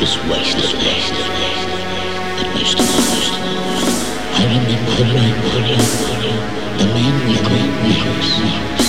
was wasted away. It was lost. I remember the rain, the man with green wings.